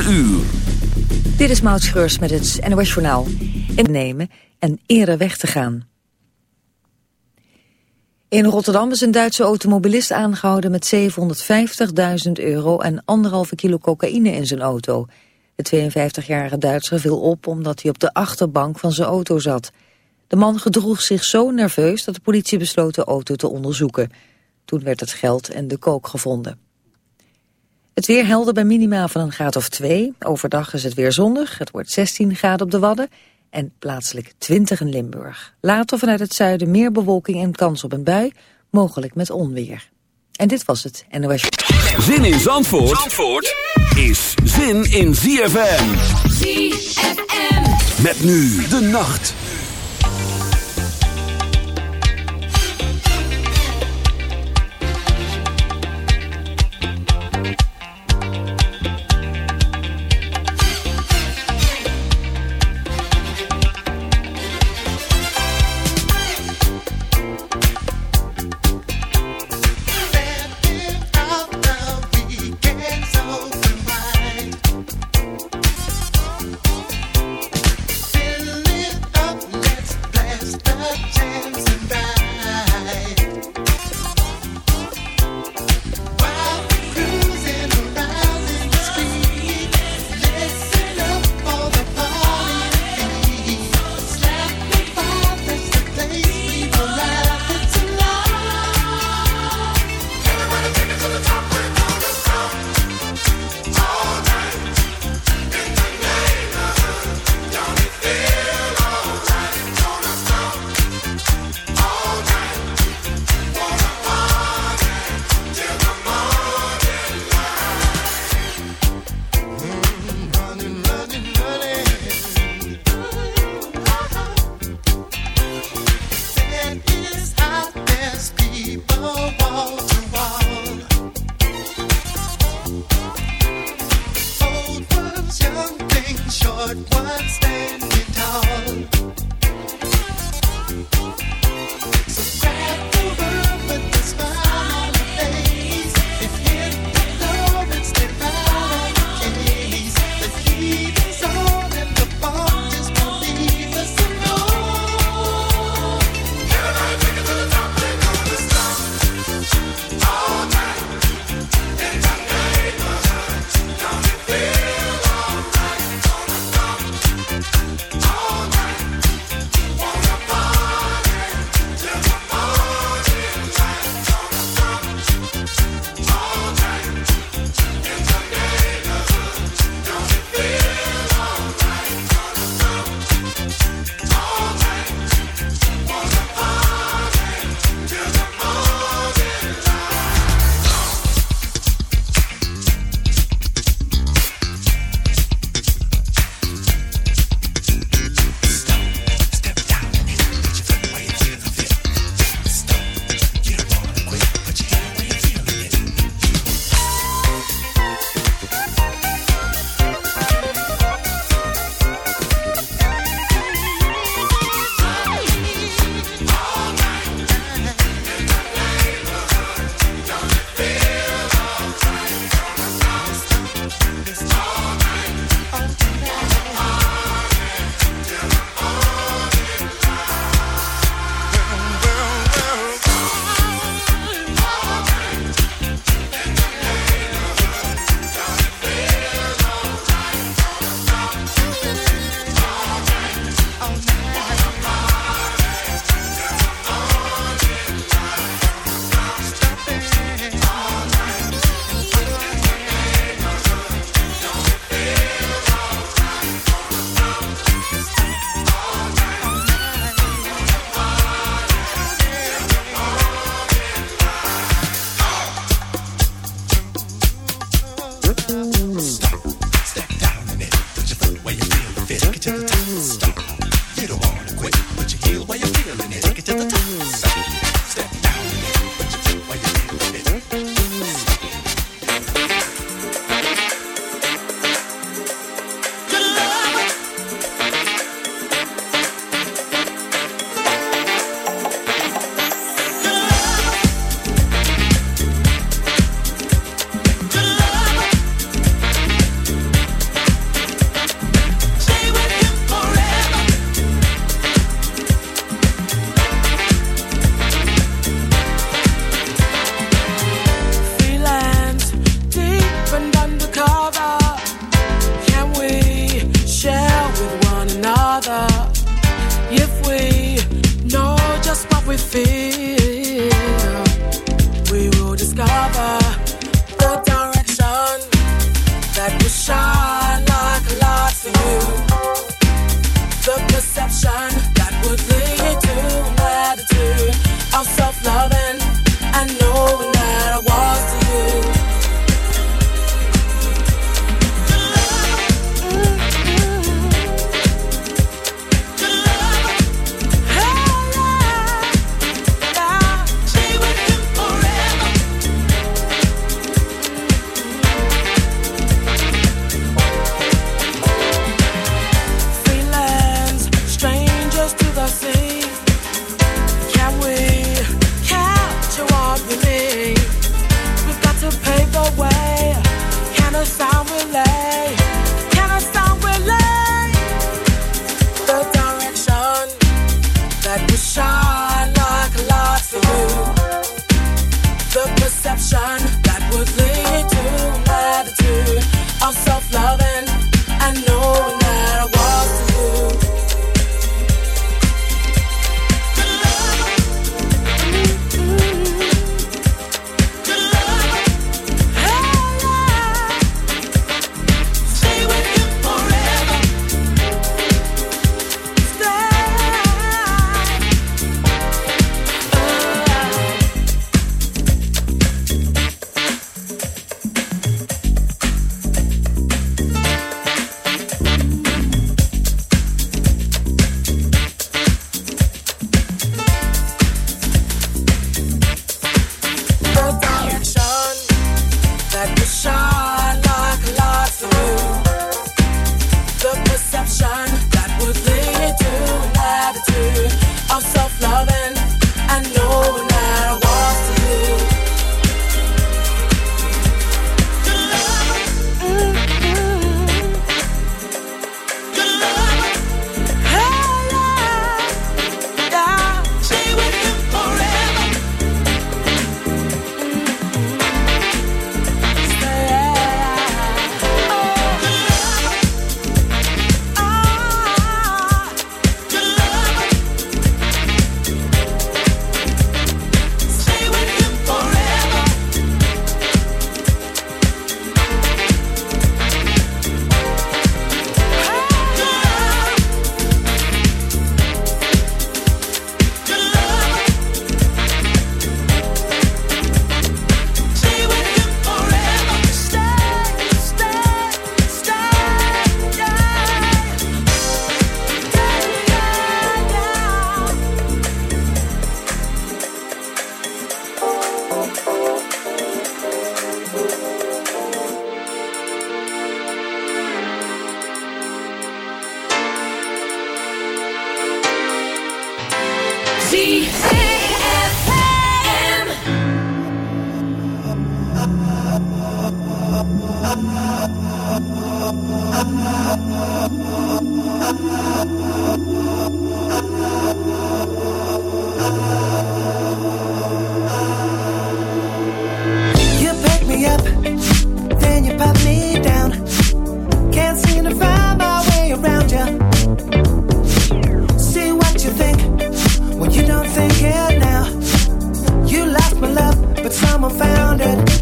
4 uur. Dit is Maud Schreurs met het NOS Journaal. Innemen en eerder weg te gaan. In Rotterdam is een Duitse automobilist aangehouden met 750.000 euro en anderhalve kilo cocaïne in zijn auto. De 52-jarige Duitser viel op omdat hij op de achterbank van zijn auto zat. De man gedroeg zich zo nerveus dat de politie besloot de auto te onderzoeken. Toen werd het geld en de kook gevonden. Het weer helder bij minima van een graad of 2. Overdag is het weer zonnig. Het wordt 16 graden op de Wadden en plaatselijk 20 in Limburg. Later vanuit het zuiden meer bewolking en kans op een bui, mogelijk met onweer. En dit was het NOS. Zin in Zandvoort, Zandvoort is zin in ZFM. ZFM. Met nu de nacht. good thing. mama found it.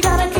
gotta keep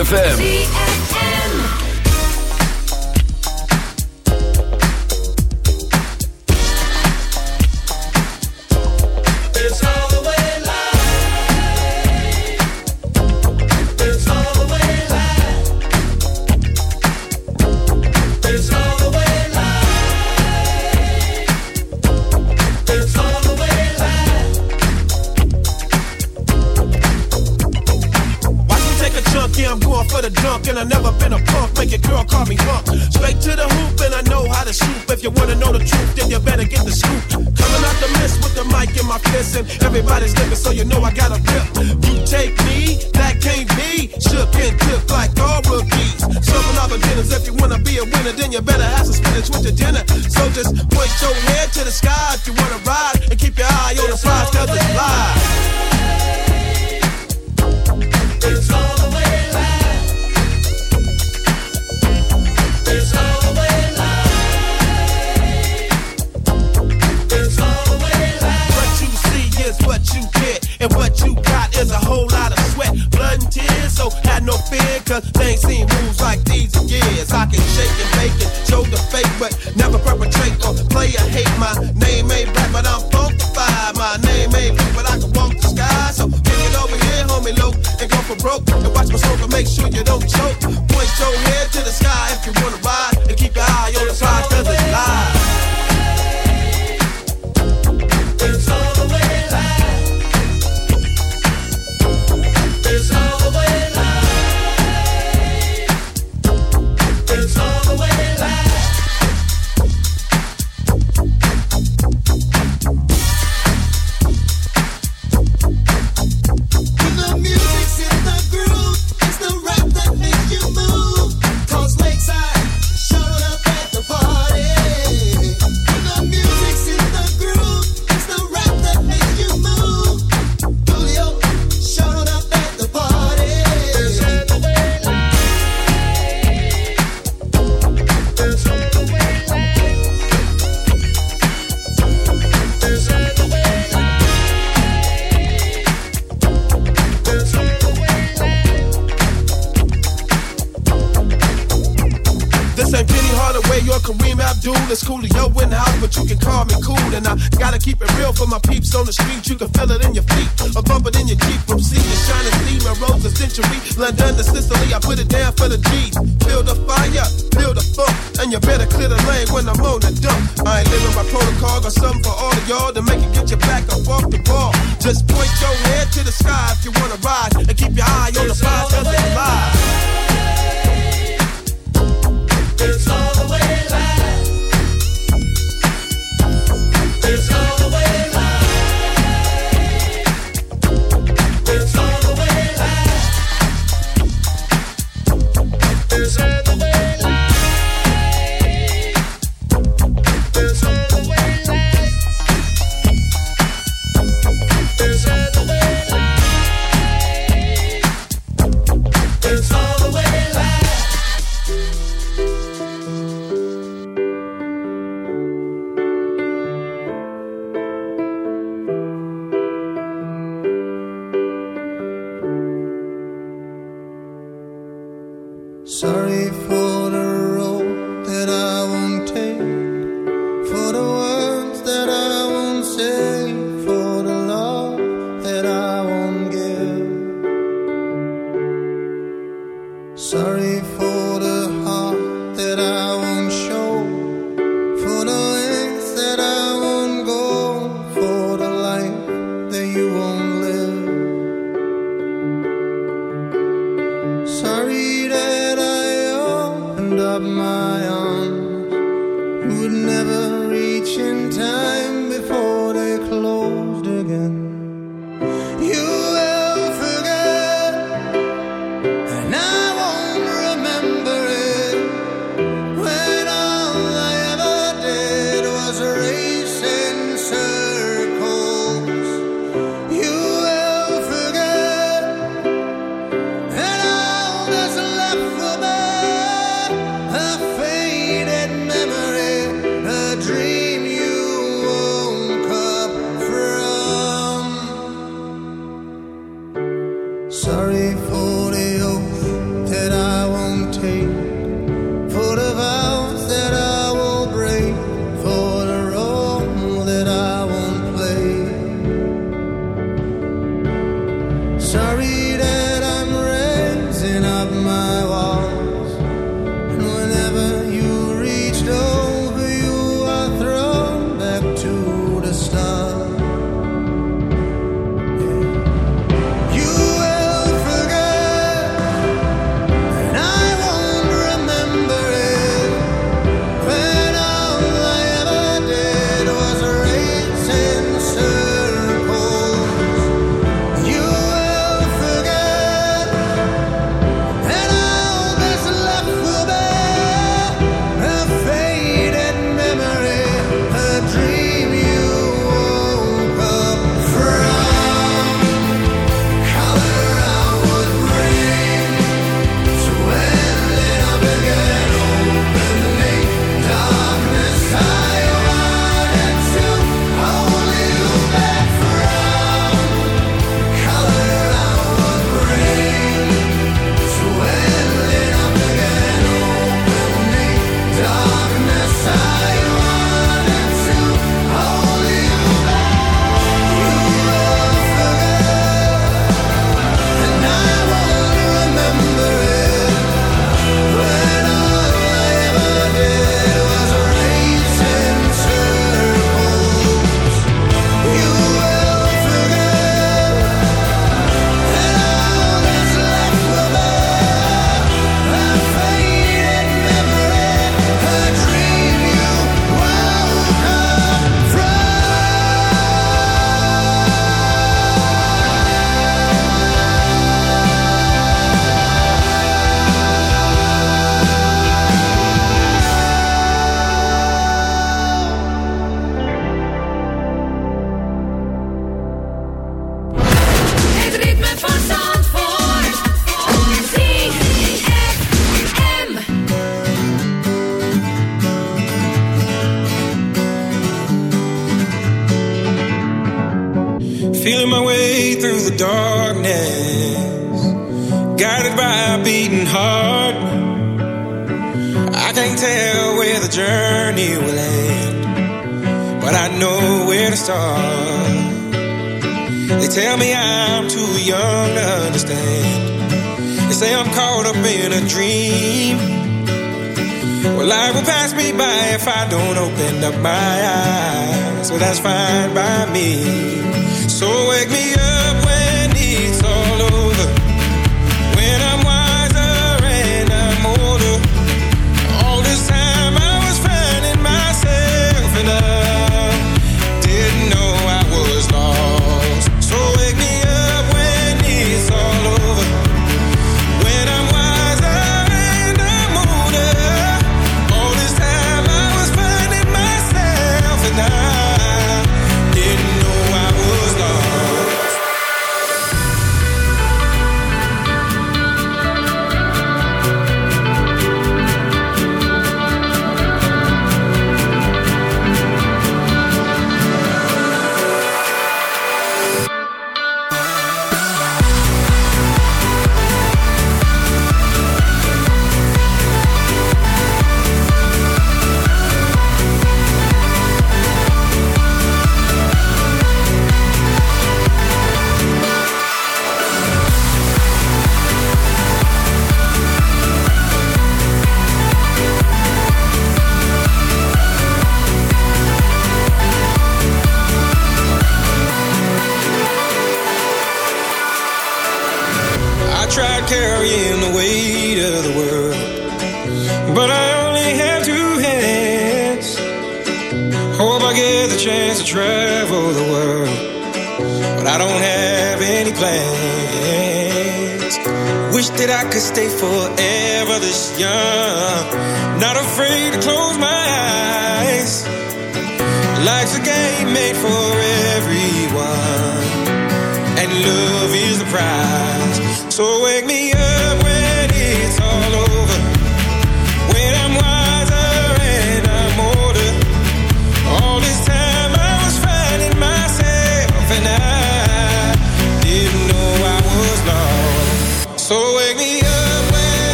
ZFM. times, they ain't seen